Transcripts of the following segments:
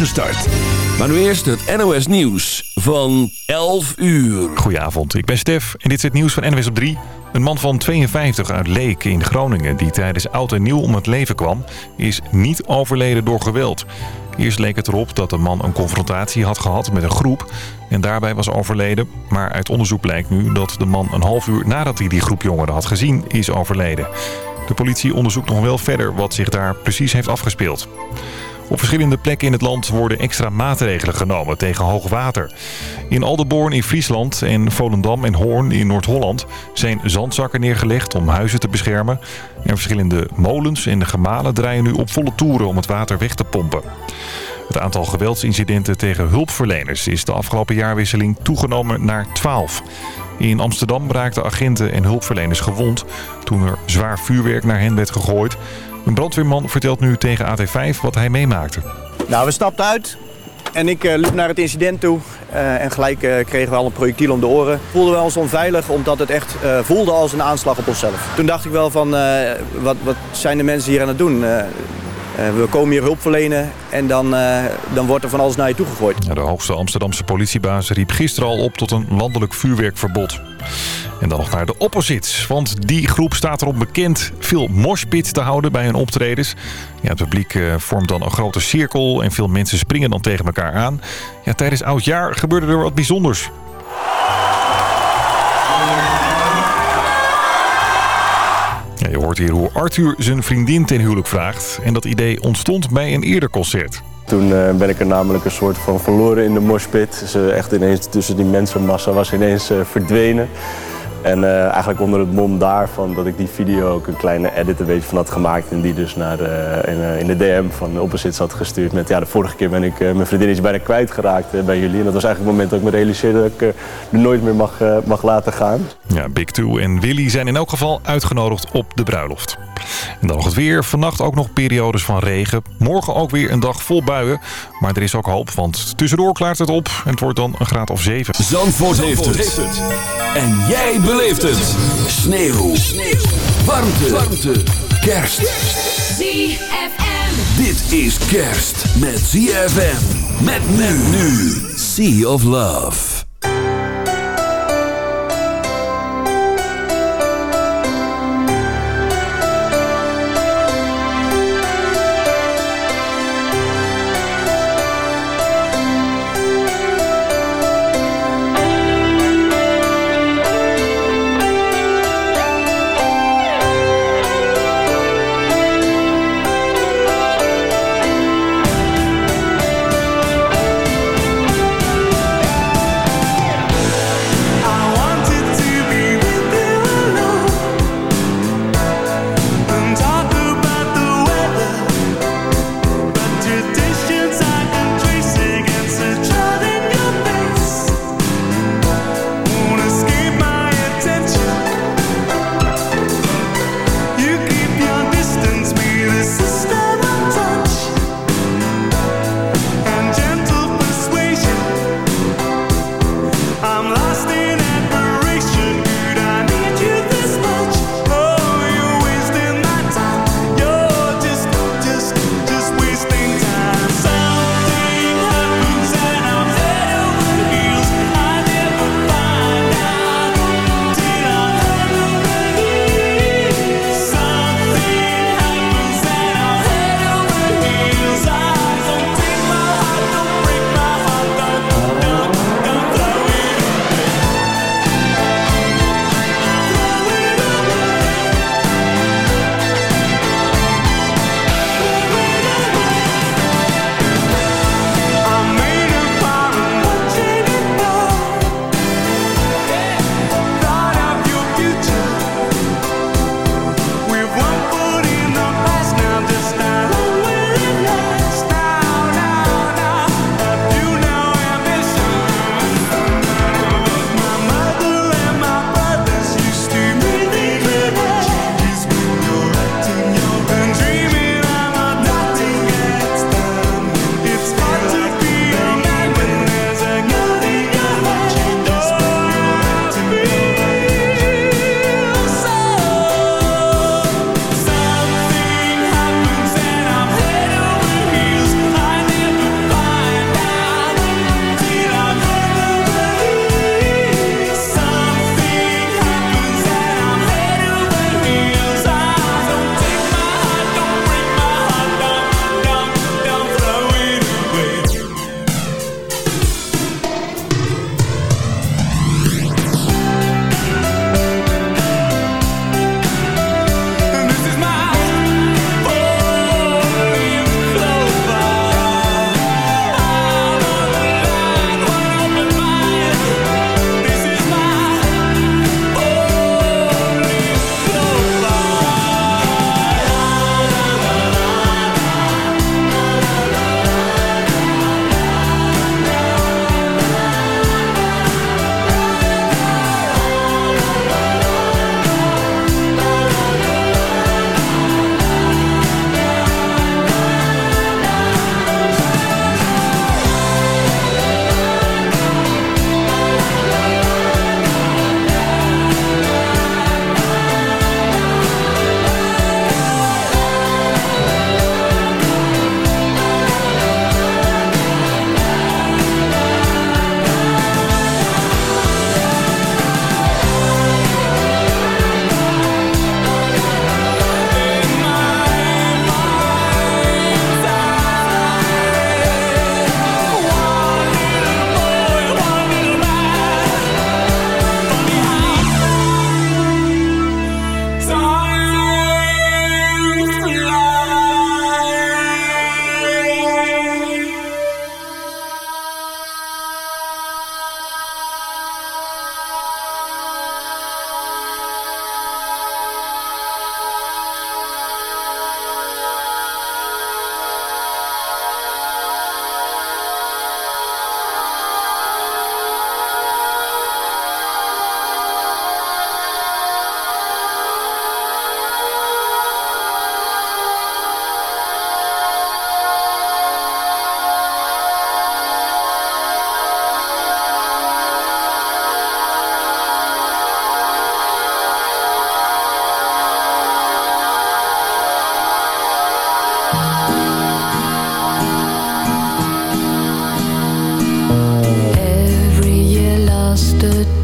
start. Maar nu eerst het NOS Nieuws van 11 uur. Goedenavond, ik ben Stef en dit is het nieuws van NOS op 3. Een man van 52 uit Leek in Groningen die tijdens oud en nieuw om het leven kwam... is niet overleden door geweld. Eerst leek het erop dat de man een confrontatie had gehad met een groep... en daarbij was overleden. Maar uit onderzoek blijkt nu dat de man een half uur nadat hij die groep jongeren had gezien... is overleden. De politie onderzoekt nog wel verder wat zich daar precies heeft afgespeeld. Op verschillende plekken in het land worden extra maatregelen genomen tegen hoogwater. In Aldeborn in Friesland en Volendam en Hoorn in Noord-Holland zijn zandzakken neergelegd om huizen te beschermen. En verschillende molens en de gemalen draaien nu op volle toeren om het water weg te pompen. Het aantal geweldsincidenten tegen hulpverleners is de afgelopen jaarwisseling toegenomen naar 12. In Amsterdam raakten agenten en hulpverleners gewond toen er zwaar vuurwerk naar hen werd gegooid. Een brandweerman vertelt nu tegen AT5 wat hij meemaakte. Nou, we stapten uit en ik uh, liep naar het incident toe. Uh, en gelijk uh, kregen we al een projectiel om de oren. Voelden we ons onveilig omdat het echt voelde als een aanslag op onszelf. Toen dacht ik wel van, wat, wat zijn de mensen hier aan het doen? we komen hier hulp verlenen en dan, dan wordt er van alles naar je toe gegooid. De hoogste Amsterdamse politiebaas riep gisteren al op tot een landelijk vuurwerkverbod. En dan nog naar de opposites. Want die groep staat erop bekend veel moshpit te houden bij hun optredens. Ja, het publiek uh, vormt dan een grote cirkel en veel mensen springen dan tegen elkaar aan. Ja, tijdens oudjaar gebeurde er wat bijzonders. Ja, je hoort hier hoe Arthur zijn vriendin ten huwelijk vraagt. En dat idee ontstond bij een eerder concert. Toen uh, ben ik er namelijk een soort van verloren in de moshpit. Ze echt ineens tussen die mensenmassa was ineens uh, verdwenen. En uh, eigenlijk onder het mom daarvan dat ik die video ook een kleine edit een van had gemaakt. En die dus naar, in, uh, in, de DM van Opposites had gestuurd. Met ja, de vorige keer ben ik mijn vriendinnetje bijna kwijtgeraakt bij jullie. En dat was eigenlijk het moment dat ik me realiseerde dat ik er nooit meer mag, mag laten gaan. Ja, Big Two en Willy zijn in elk geval uitgenodigd op de bruiloft. En dan nog het weer. Vannacht ook nog periodes van regen. Morgen ook weer een dag vol buien. Maar er is ook hoop, want tussendoor klaart het op. En het wordt dan een graad of 7. Zandvoort, Zandvoort heeft, het. heeft, het. En jij beleeft het. Sneeuw. Sneeuw. Warmte. Warmte. Kerst. ZFM. Dit is kerst met ZFM. Met men nu. Sea of Love.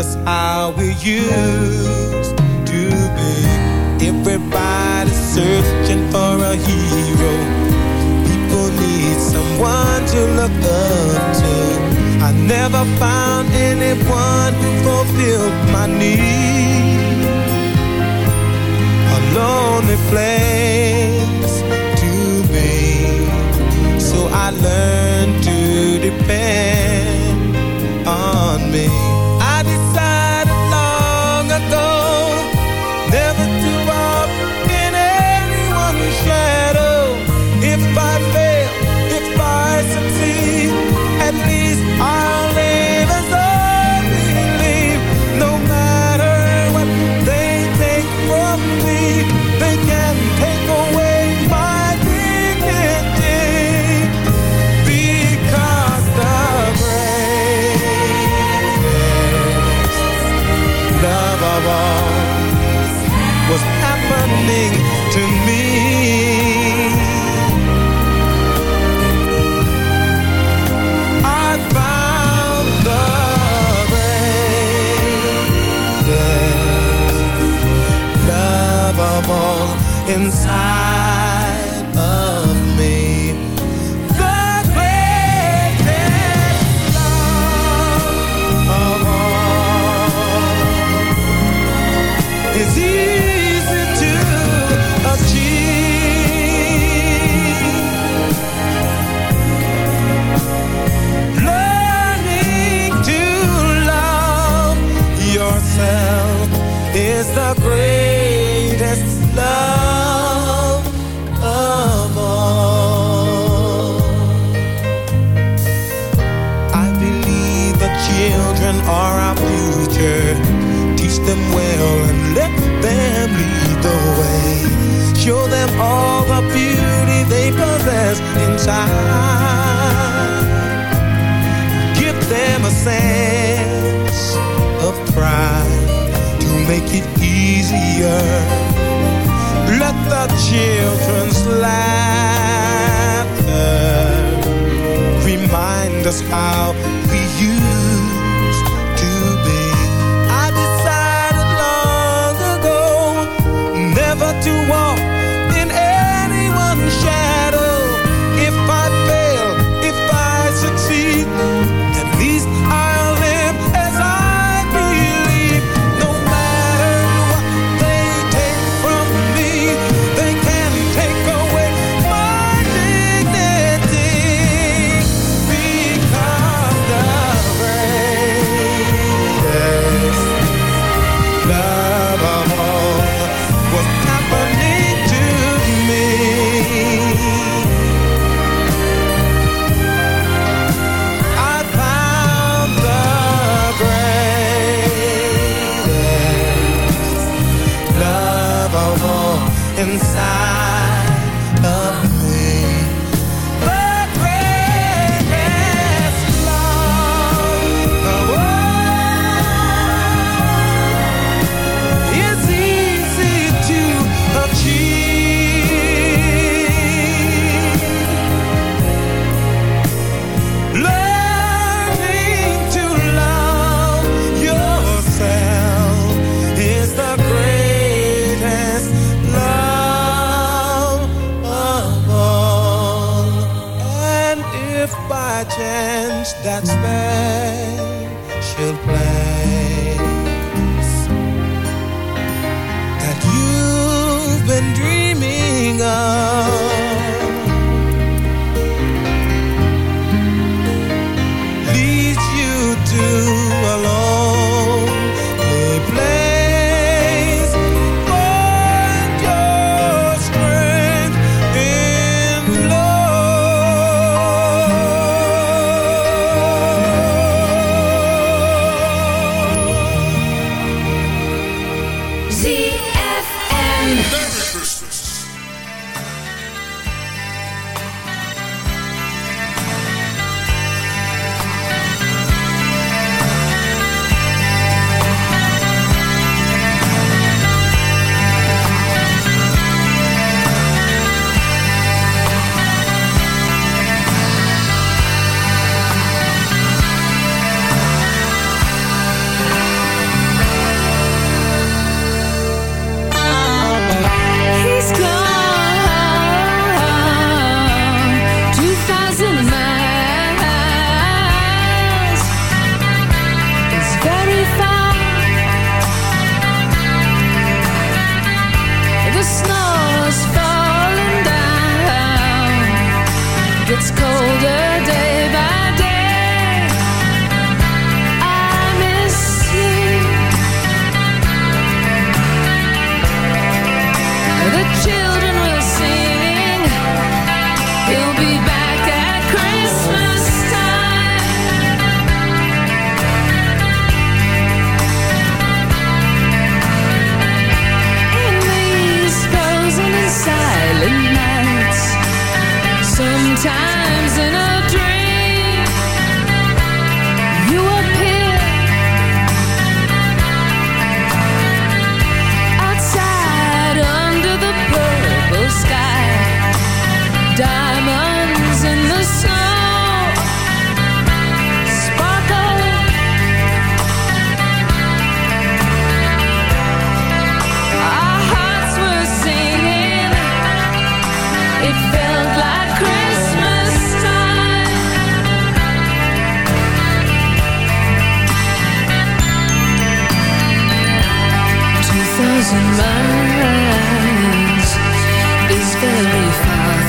us how we used to be. Everybody's searching for a hero. People need someone to look up to. I never found anyone who fulfilled my need. A lonely place to be. So I learned to depend on me.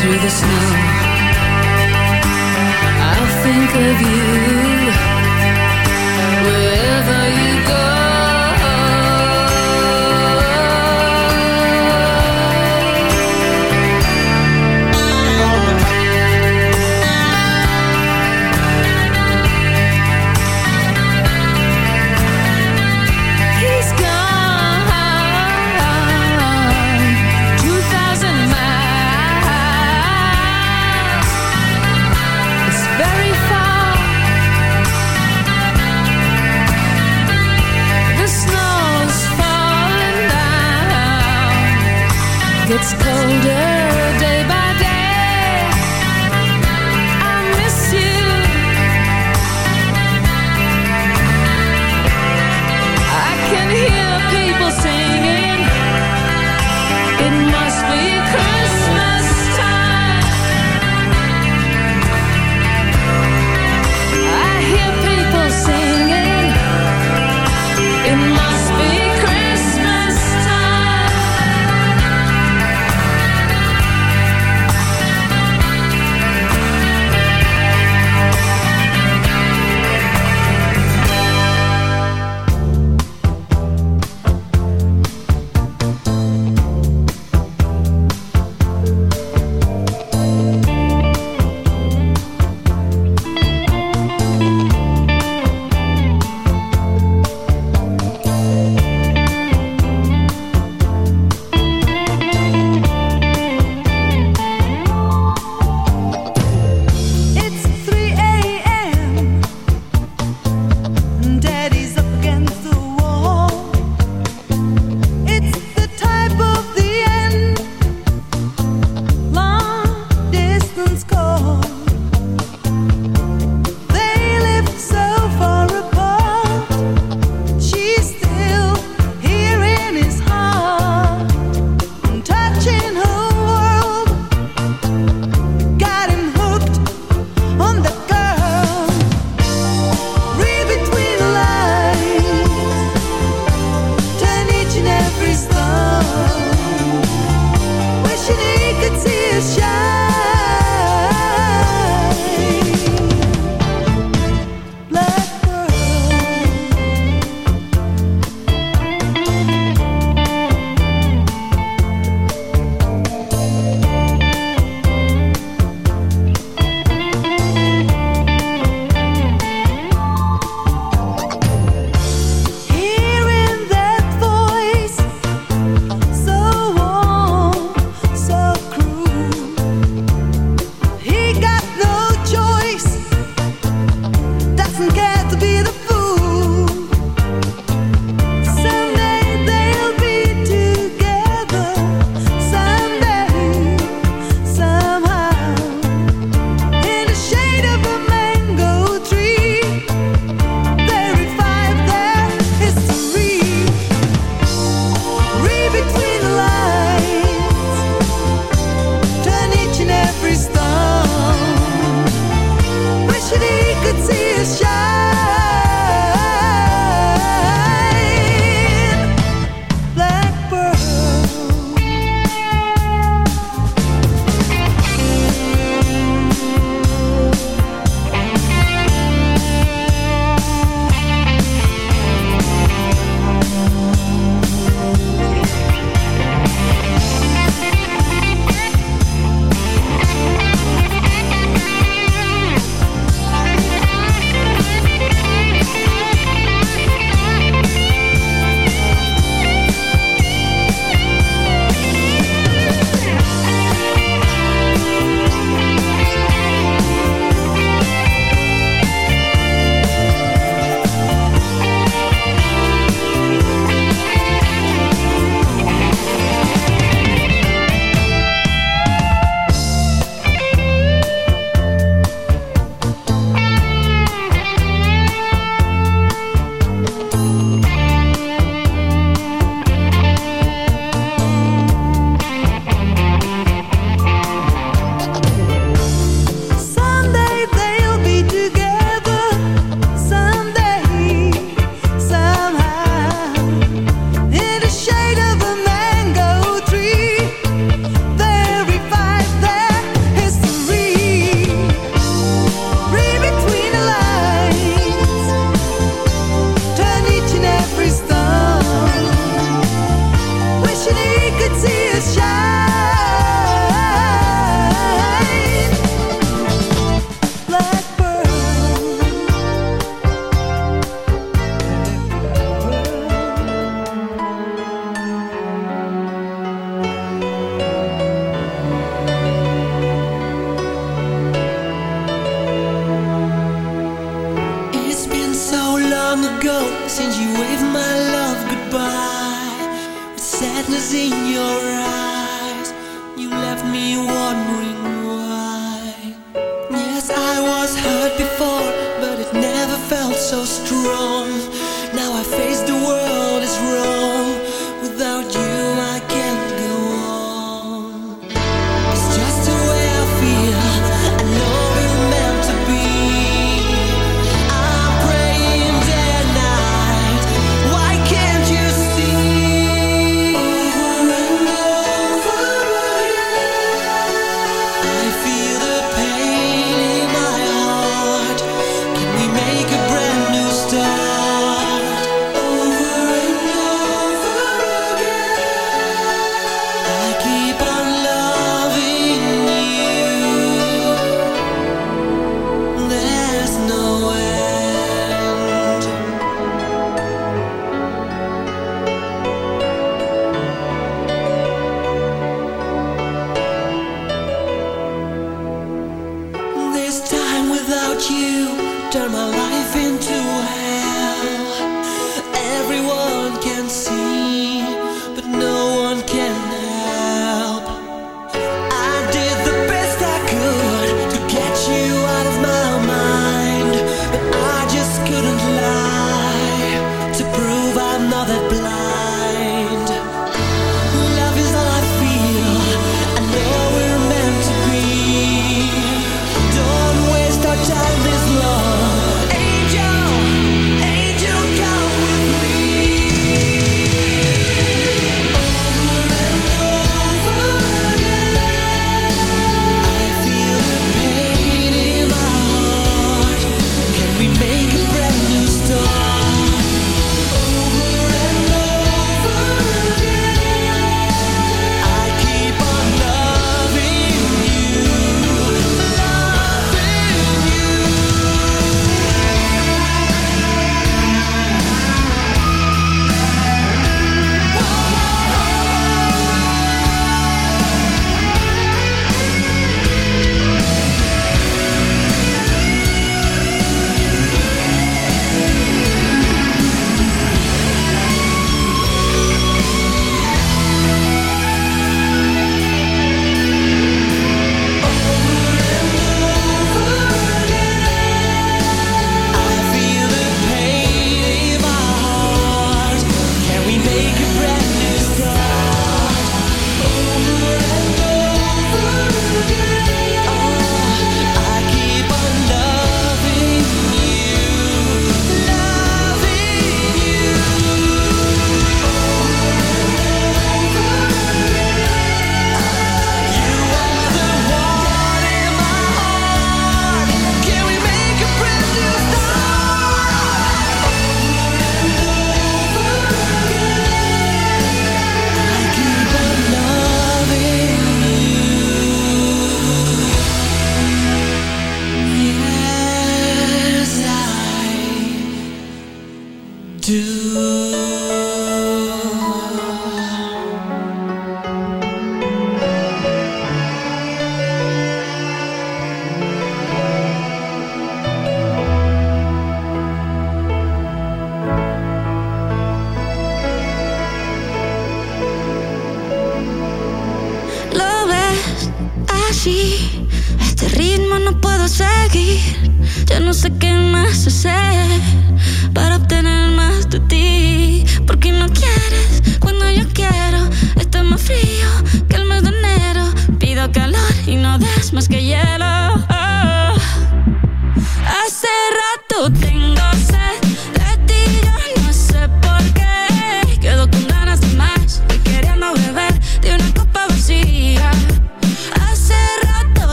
Through the snow. I'll think of you in your eyes,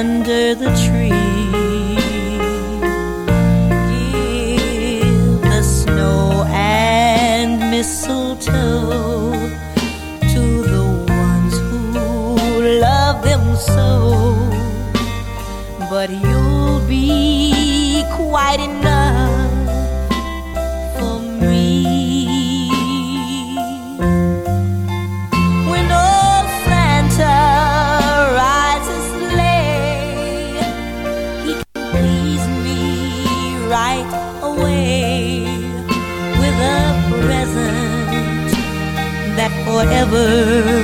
under the tree. Give the snow and mistletoe to the ones who love them so. But you'll be quite enough. forever.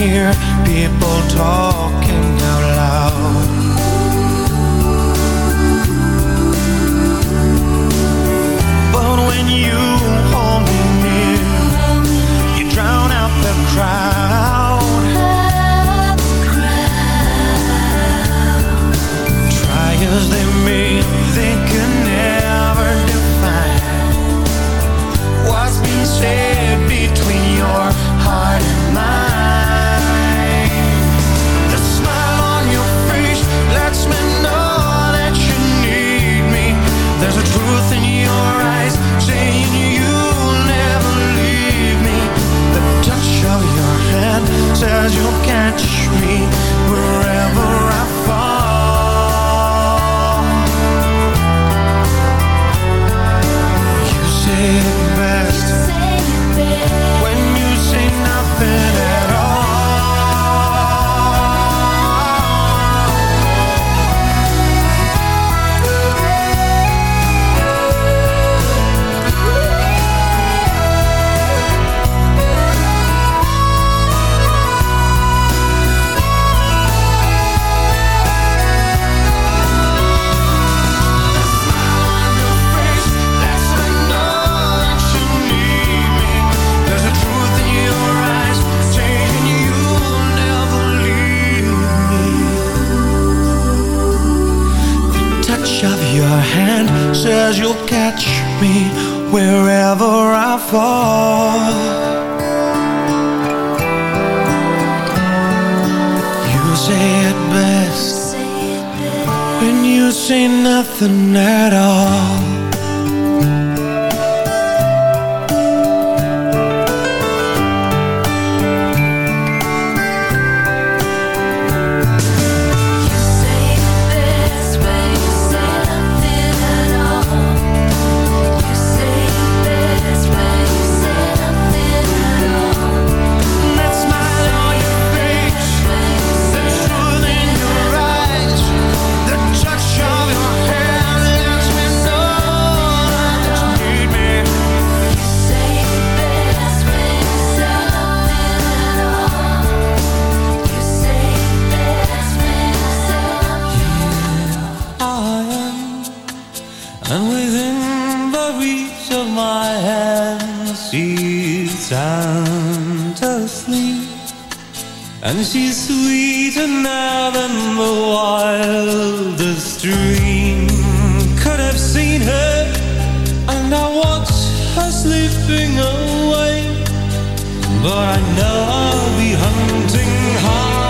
hear people talking out loud But when you hold me near You drown out the crowd. Try as they may, they can never define what's been said says you'll catch me wherever away But I know I'll be hunting hard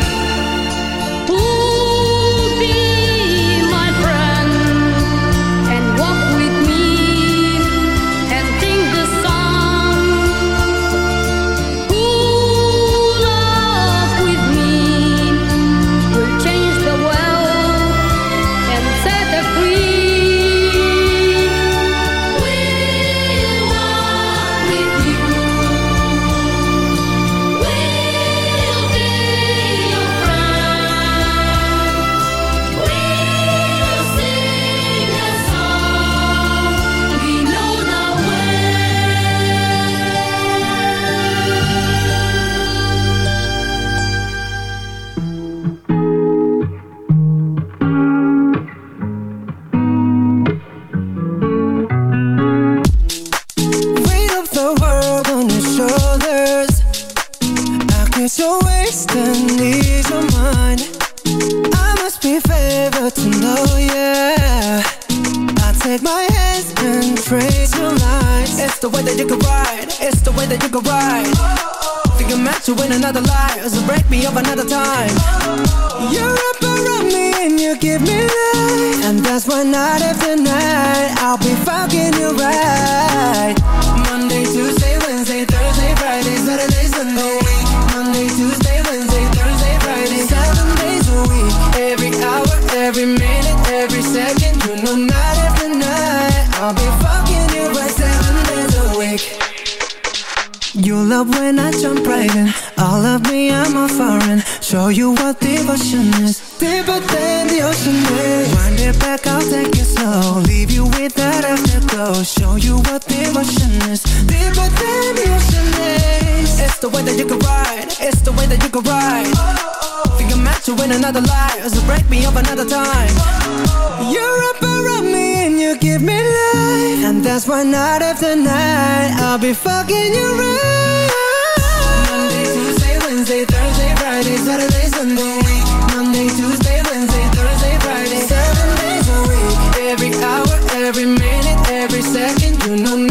Second, you know night after night. I'll be fucking you right seven days a week. You love when I jump right in. All of me, I'm a foreign. Show you what devotion is. Deeper than the ocean is. Wind it back, I'll take it slow. Leave you with that afterglow. Show you what devotion is. Deeper than the ocean is. It's the way that you can ride. It's the way that you can ride. Oh oh. Think I'm meant to win another life. So break me up another time You're up around me and you give me life. And that's why night after night I'll be fucking you right. Monday, Tuesday, Wednesday, Thursday, Friday, Saturday, Sunday Monday, Tuesday, Wednesday, Thursday, Friday. Seven days a week. Every hour, every minute, every second. You know night